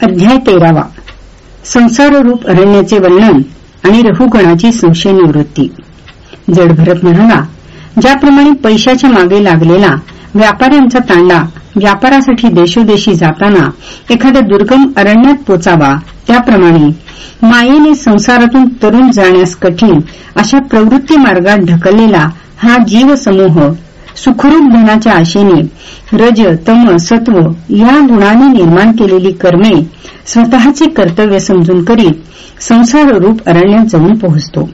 अध्याय तेरावा. संसाररूप अरण्याचे वर्णन आणि रहुगणाची संशय निवृत्ती जडभरत म्हणाला ज्याप्रमाणे पैशाच्या मागे लागलेला व्यापाऱ्यांचा तांडा व्यापारासाठी देशोदेशी जाताना एखाद्या दुर्गम अरण्यात पोचावा त्याप्रमाणे मायेने संसारातून तरुण जाण्यास कठीण अशा प्रवृत्ती मार्गात ढकललेला हा जीवसमूह सुखरूप धनाच्या आशेने रज तम सत्व या गुणाने निर्माण केलेली कर्मे स्वतःचे कर्तव्य समजून करीत संसाररूप अरण्यात जाऊन पोहोचतो.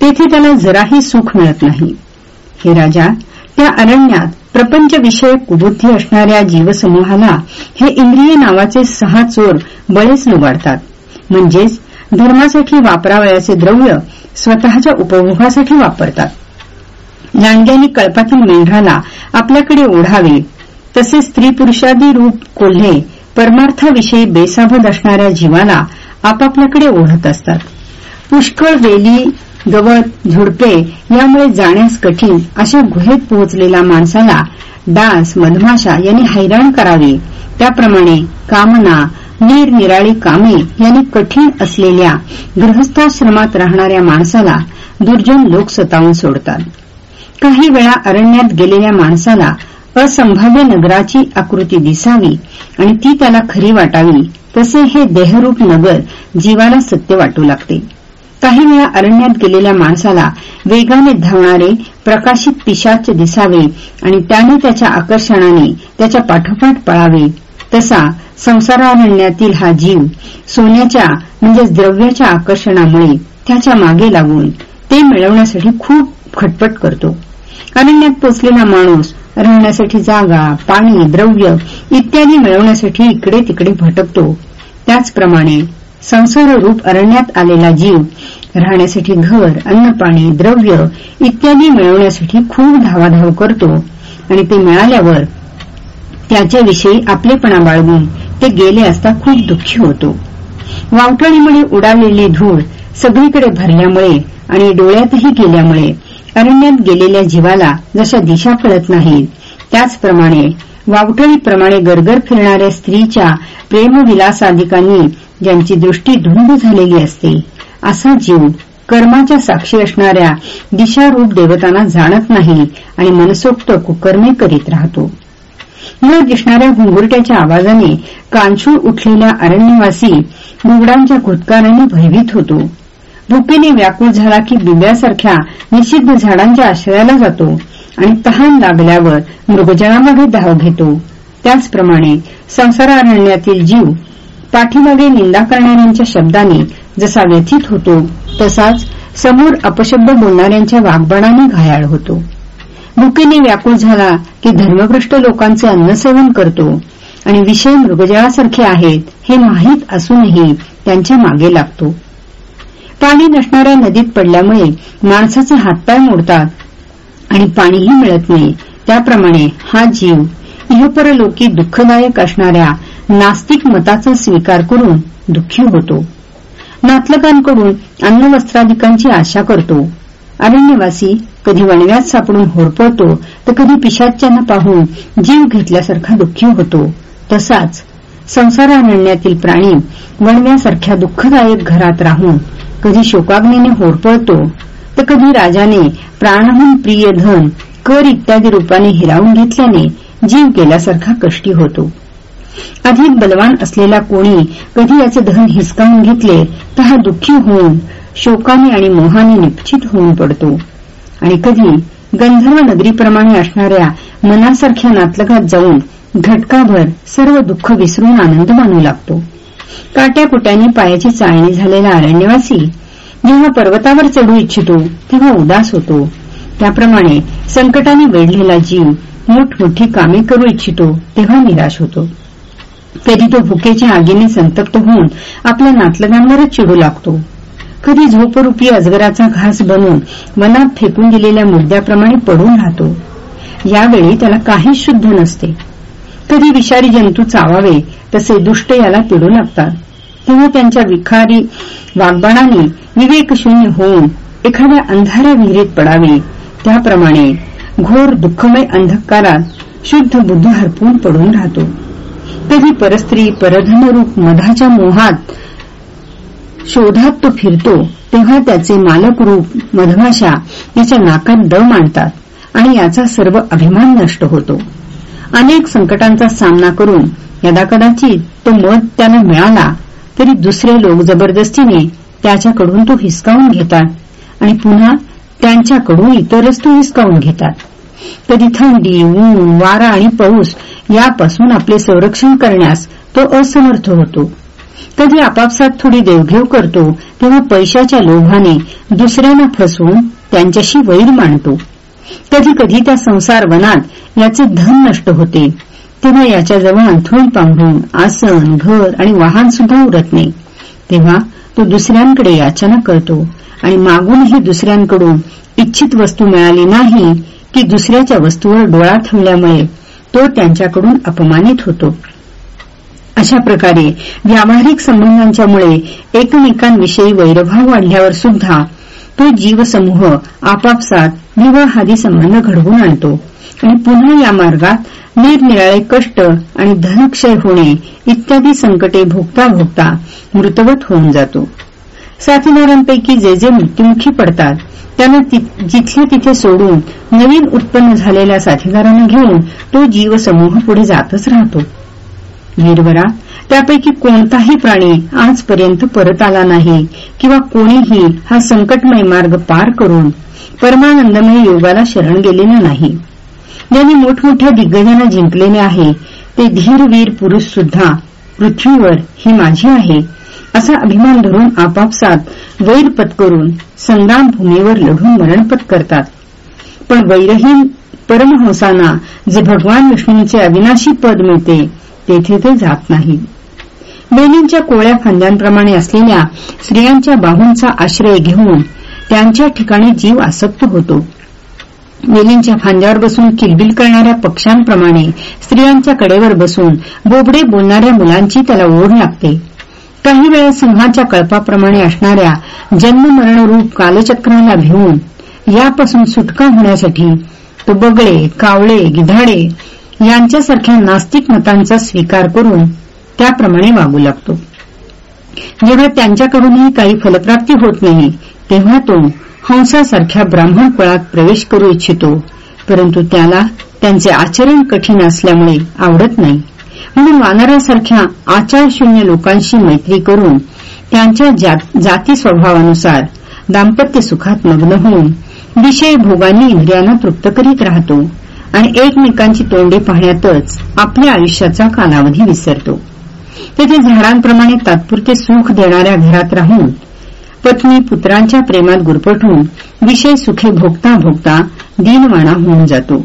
तेथे त्याला जराही सुख मिळत नाही. हे राजा त्या अरण्यात प्रपंचविषयक कुबुद्धी असणाऱ्या जीवसमूहाला हे इंद्रिय नावाचे सहा चोर बळेच लुबाडतात. म्हणजेच धर्मासाठी वापरावयाचे द्रव्य स्वतःच्या उपभोगासाठी वापरतात. लांडग्यानी कळपातील मेंढराला आपल्याकडे ओढावे. तसे स्त्री पुरुषादी रूप कोल्हे परमार्थाविषयी बेसाबद असणाऱ्या जीवाला आपापल्याकडे ओढत असतात. पुष्कळ वेली गवत झुडपे यामुळे जाण्यास कठीण अशा गुहेत पोहोचलेल्या माणसाला डास मधमाशा यांनी हैराण करावे. त्याप्रमाणे कामना निरनिराळी कामे यांनी कठीण असलेल्या गृहस्थाश्रमात राहणाऱ्या माणसाला दुर्जन लोक सतावून सोडतात. काही वेळा अरण्यात गेलेल्या माणसाला असंभाव्य नगराची आकृती दिसावी आणि ती त्याला खरी वाटावी तसे हे देहरूप नगर जीवाला सत्य वाटू लागते. काही वेळा अरण्यात गेलेल्या माणसाला वेगाने धावणारे प्रकाशित पिशाच दिसावे आणि त्याने त्याच्या आकर्षणाने त्याच्या पाठोपाठ पळावे. तसा संसारारण्यातील हा जीव सोन्याच्या म्हणजेच द्रव्याच्या आकर्षणामुळे त्याच्यामागे लागून ते मिळवण्यासाठी खूप खटपट करतो. अरण्यात पोचलेला माणूस राहण्यासाठी जागा पाणी द्रव्य इत्यादी मिळवण्यासाठी इकडे तिकडे भटकतो. त्याचप्रमाणे संसाररूप अरण्यात आलेला जीव राहण्यासाठी घर अन्नपाणी द्रव्य इत्यादी मिळवण्यासाठी खूप धावाधाव करतो. आणि ते मिळाल्यावर त्याच्याविषयी आपलेपणा बाळगून ते गेले असता खूप दुःखी होतो. वावटळीमुळे उडालेली धूळ सगळीकडे भरल्यामुळे आणि डोळ्यातही गेल्यामुळे अरण्यात गेलेल्या जीवाला जशा दिशा कळत नाहीत त्याचप्रमाणे वावटळीप्रमाणे गरगर फिरणाऱ्या स्त्रीच्या प्रेमविलासाधिकांनी ज्यांची दृष्टी धुंद झालेली असते असा जीव कर्माच्या साक्षी असणाऱ्या दिशारूप देवतांना जाणत नाही आणि मनसोक्त कुकर्मे करीत राहतो. न दिसणाऱ्या घुंगुरट्याच्या आवाजाने कांचूळ उठलेल्या अरण्यवासी बुगडांच्या घुटकाराने भयभीत होतो. भुकेने व्याकुळ झाला की बिब्यासारख्या निषिद्ध झाडांच्या आश्रयाला जातो आणि तहान लागल्यावर मृगजळामध्ये धाव घेतो. त्याचप्रमाणे संसारारण्यातील जीव पाठीमागे निंदा करणाऱ्यांच्या शब्दाने जसा व्यथित होतो तसाच समोर अपशब्द बोलणाऱ्यांच्या वागबाणाने घायाळ होतो. भुकेने व्याकुळ झाला की धर्मभ्रष्ट लोकांचे अन्नसेवन करतो आणि विषय मृगजळासारखे आहेत हे माहीत असूनही त्यांच्या मागे लागतो. पाणी नसणाऱ्या नदीत पडल्यामुळे माणसाचे हातपाय मोडतात आणि पाणीही मिळत नाही. त्याप्रमाणे हा जीव इहपरलोकी दुःखदायक असणाऱ्या नास्तिक मताचा स्वीकार करून दुःखी होतो. नातलकांकडून अन्नवस्त्राधिकांची आशा करतो. अरण्यवासी कधी वणव्यात सापडून होरपळतो तर कधी पिशाच्यांना पाहून जीव घेतल्यासारखा दुःखी होतो. तसाच संसारारण्यातील प्राणी वणव्यासारख्या दुःखदायक घरात राहून कधी शोकाग्नीने होरपळतो तर कधी राजाने प्राणहून प्रिय धन कर इत्यादी रूपाने हिरावून घेतल्याने जीव गेल्यासारखा कष्टी होतो. अधिक बलवान असलेला कोणी कधी याचे धन हिसकावून घेतले तर हा दुःखी होऊन शोकाने आणि मोहाने निश्चित होऊन पडतो. आणि कधी गंधर्व नगरीप्रमाणे असणाऱ्या मनासारख्या नातलगात जाऊन घटकाभर सर्व दुःख विसरून आनंद मानू लागतो. काट्याकुट्याने पायाची चाळणी झालेला अरण्यवासी जेव्हा पर्वतावर चढू इच्छितो तेव्हा उदास होतो. त्याप्रमाणे संकटाने वेढलेला जीव मोठमोठी कामे करू इच्छितो तेव्हा निराश होतो. कधी तो भुकेच्या आगीने संतप्त होऊन आपल्या नातलगांवरच चिडू लागतो. कधी झोपरूपी अजगराचा घास बनून वनात फेकून दिलेल्या मुद्द्याप्रमाणे पडून राहतो. यावेळी त्याला काहीच शुद्ध नसते. कधी विषारी जंतू चावावे तसे दुष्ट याला पिडू लागतात. तेव्हा त्यांच्या विखारी वागबाणाने विवेकशून्य होऊन एखाद्या अंधाऱ्या विहिरीत पडावे. त्याप्रमाणे घोर दुःखमय अंधकारात शुद्ध बुद्ध हरपून पडून राहतो. कधी परस्त्री परधनरूप मधाच्या मोहात शोधात तो फिरतो तेव्हा त्याचे मालक रूप मधमाशा याच्या नाकात दम आणतात आणि याचा सर्व अभिमान नष्ट होतो. अनेक संकटांचा सामना करून यदाकदाचित तो मध त्याला मिळाला तरी दुसरे लोक जबरदस्तीने त्याच्याकडून तो हिसकावून घेतात आणि पुन्हा त्यांच्याकडून इतरच तो हिसकावून घेतात. कधी थंडी ऊन वारा आणि पाऊस यापासून आपले संरक्षण करण्यास तो असमर्थ होतो. कधी आपापसात थोडी देवघेव करतो तेव्हा पैशाच्या लोभाने दुसऱ्यांना फसवून त्यांच्याशी वैर मांडतो. कधी कधी त्या संसार वनात याचे धन नष्ट होते. तेव्हा याच्याजवळ अंथरुण पांघरून आसन घर आणि वाहन सुद्धा उरत नाही. तेव्हा तो दुसऱ्यांकडे याचना करतो आणि मागूनही दुसऱ्यांकडून इच्छित वस्तू मिळाली नाही की दुसऱ्याच्या वस्तूवर डोळा ठेवल्यामुळे तो त्यांच्याकडून अपमानित होतो. अशा प्रकारे व्यावहारिक संबंधांच्यामुळे एकमेकांविषयी वैरभाव वाढल्यावर सुद्धा तो जीवसमूह आपापसात विवाहादी संबंध घडवून आणतो. आणि पुन्हा या मार्गात निरनिराळे कष्ट आणि धनक्षय होणे इत्यादी संकटे भोगता भोगता मृतवत होऊन जातो. साथीदारांपैकी जे जे मृत्युमुखी पडतात त्यांना जिथल्या तिथे सोडून नवीन उत्पन्न झालेल्या साथीदारांना घेऊन तो जीवसमूह पुढे जातच राहतो. वीरवरा त्यापैकी कोणताही प्राणी आजपर्यंत परत आला नाही किंवा कोणीही हा संकटमय मार्ग पार करून परमानंदमय योगाला शरण गेलेलं नाही. ज्यांनी मोठमोठ्या दिग्गजांना जिंकलेले आहे ते धीरवीर पुरुष सुद्धा पृथ्वीवर ही माझी आहे असा अभिमान धरून आपापसात वैर पत्करून संग्रामभूमीवर लढून मरणपत करतात पण वैरहीन परमहंसांना जे भगवान विष्णूंचे अविनाशी पद मिळते तेथे ते जात नाही. वेलींच्या कोळ्या फांद्यांप्रमाणे असलेल्या स्त्रियांच्या बाहूंचा आश्रय घेऊन त्यांच्या ठिकाणी जीव आसक्त होतो. वेलींच्या फांद्यावर बसून किलबिल करणाऱ्या पक्ष्यांप्रमाणे स्त्रियांच्या कडेवर बसून बोबडे बोलणाऱ्या मुलांची त्याला ओढ लागते. काही वेळा सिंहाच्या कळपाप्रमाणे असणाऱ्या जन्ममरणरूप कालचक्राला भिवून यापासून सुटका होण्यासाठी तो बगळे कावळे गिधाडे यांच्यासारख्या नास्तिक मतांचा स्वीकार करून त्याप्रमाणे वागू लागतो. जेव्हा त्यांच्याकडूनही काही फलप्राप्ती होत नाही तेव्हा तो हंसासारख्या ब्राह्मण कुळात प्रवेश करू इच्छितो परंतु त्याला त्यांचे आचरण कठीण असल्यामुळे आवडत नाही. म्हणून वानरासारख्या आचारशून्य लोकांशी मैत्री करून त्यांच्या जाती स्वभावानुसार दाम्पत्य सुखात मग्न होऊन विषय भोगांनी इंद्रियांना तृप्त करीत राहतो. आणि एकमेकांची तोंडे पाहण्यातच आपल्या आयुष्याचा कालावधी विसरतो. तेथे झाडांप्रमाणे तात्पुरते सुख देणाऱ्या घरात राहून पत्नी पुत्रांच्या प्रेमात गुरपटून विषय सुखे भोगता भोगता दिनवाणा होऊन जातो.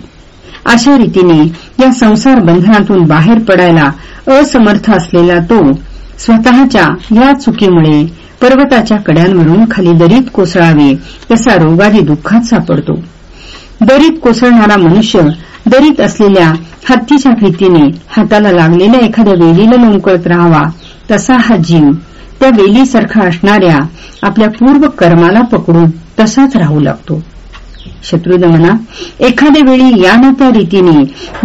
अशा रीतीने या संसार बंधनातून बाहेर पडायला असमर्थ असलेला तो स्वतःच्या या चुकीमुळे पर्वताच्या कड्यांवरून खाली दरीत कोसळावे तसा रोगादी दुःखात सापडतो. दरीत कोसळणारा मनुष्य दरीत असलेल्या हत्तीच्या भीतीने हाताला लागलेल्या एखाद्या वेलीला लोंकळत राहावा तसा हा जीव त्या वेलीसारखा असणाऱ्या आपल्या पूर्व कर्माला पकडून तसाच राहू लागतो. शत्रुदमना एखाद्या वेळी या ना त्या रीतीने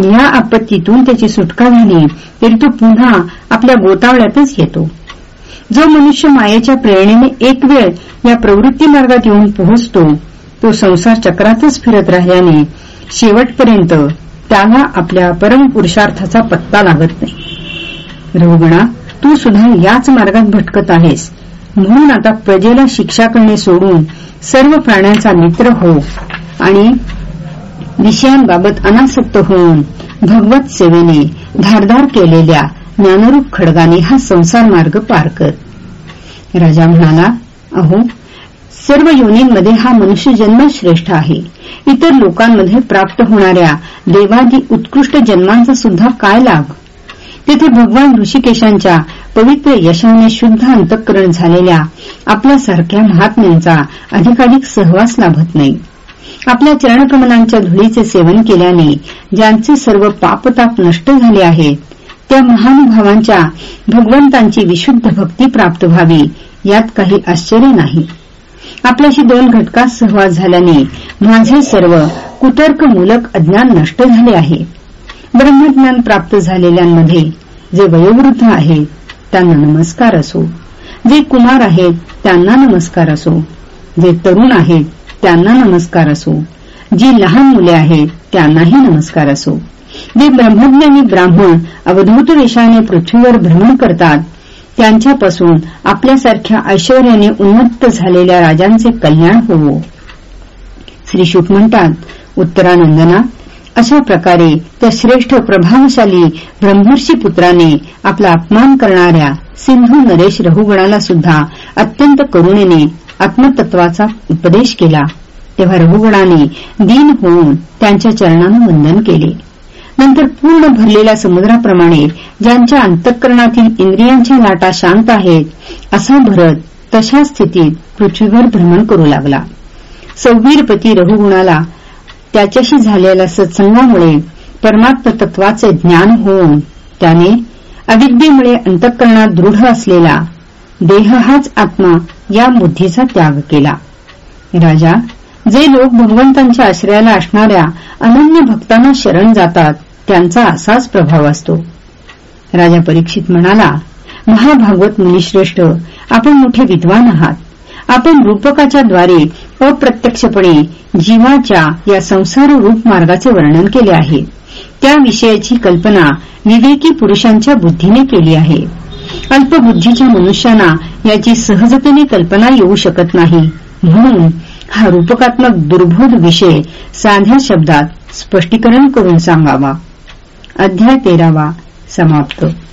या आपत्तीतून त्याची सुटका झाली तरी तो पुन्हा आपल्या गोतावळ्यातच येतो. जो मनुष्य मायेच्या प्रेरणेने एक वेळ या प्रवृत्ती मार्गात येऊन पोहोचतो तो संसार चक्रातच फिरत राहिल्याने शेवटपर्यंत त्याला आपल्या परमपुरुषार्थाचा पत्ता लागत नाही. रघुगणा तू सुद्धा याच मार्गात भटकत आहेस. म्हणून आता प्रजेला शिक्षा करणे सोडून सर्व प्राण्यांचा मित्र हो आणि विषयांबाबत अनासक्त होऊन भगवत सेवेने धारधार केलेल्या ज्ञानरूप खडगाने हा संसार मार्ग पार कर. राजा म्हणाला अहो सर्व योनींमध्ये हा मनुष्य जन्म श्रेष्ठ आहे. इतर लोकांमध्ये प्राप्त होणाऱ्या देवादी उत्कृष्ट जन्मांचा सुद्धा काय लाभ? तेथे भगवान ऋषिकेशांच्या पवित्र यशाने शुद्ध अंतःकरण झालेल्या आपल्यासारख्या महात्म्यांचा अधिकाधिक सहवास लाभत नाही. आपल्या चरणकमलांच्या धुळीचे सेवन केल्याने ज्यांचे सर्व पापताप नष्ट झाले आहेत त्या महानुभावांच्या भगवंतांची विशुद्ध भक्ती प्राप्त व्हावी यात काही आश्चर्य नाही. आपल्याशी दोन घटकात सहवास झाल्याने माझे सर्व कुतर्कमूलक अज्ञान नष्ट झाले आहे. ब्रह्मज्ञान प्राप्त झालेल्यांमध्ये जे वयोवृद्ध आहेत त्यांना नमस्कार असो. जे कुमार आहेत त्यांना नमस्कार असो. जे तरुण आहेत त्यांना नमस्कार असो. जी लहान मुले आहेत त्यांनाही नमस्कार असो. जे ब्रह्मज्ञानी ब्राह्मण अवधूत रेषाने पृथ्वीवर भ्रमण करतात त्यांच्यापासून आपल्यासारख्या ऐश्वर्याने उन्मत्त झालेल्या राजांचे कल्याण होवो. श्री शुक म्हणतात उत्तरानंदना अशा प्रकारे त्या श्रेष्ठ प्रभावशाली ब्रह्मर्षी पुत्राने आपला अपमान करणाऱ्या सिंधू नरेश रघुगणाला सुद्धा अत्यंत करुणेने आत्मतत्वाचा उपदेश केला. तेव्हा रघुगणाने दीन होऊन त्यांच्या चरणानं वंदन केले. नंतर पूर्ण भरलेल्या समुद्राप्रमाणे ज्यांच्या अंतःकरणातील इंद्रियांच्या लाटा शांत आहेत असा भरत तशा स्थितीत पृथ्वीवर भ्रमण करू लागला. सौवीरपती रघुगुणाला त्याच्याशी झालेल्या सत्संगामुळे परमात्म तत्वाचे ज्ञान होऊन त्याने अविद्येमुळे अंतःकरणात दृढ असलेला देह हाच आत्मा या बुद्धीचा त्याग केला. राजा जे लोक भगवंतांच्या आश्रयाला असणाऱ्या अनन्य भक्तांना शरण जातात त्यांचा असाच प्रभाव असतो. राजा परीक्षित म्हणाला महाभागवत मुनिश्रेष्ठ आपण मोठे विद्वान आहात. आपण रूपकाच्या द्वारे अप्रत्यक्षपणे जीवाच्या या संसार रूप मार्गाचे वर्णन केले आहे. त्याविषयाची कल्पना विवेकी पुरुषांच्या बुद्धीने केली आहे. अल्पबुद्धीच्या मनुष्यांना याची सहजतेने कल्पना येऊ शकत नाही. म्हणून हा रूपकात्मक दुर्बोध विषय साध्या शब्दात स्पष्टीकरण करून सांगावा. अध्याय तेरावा. समाप्त.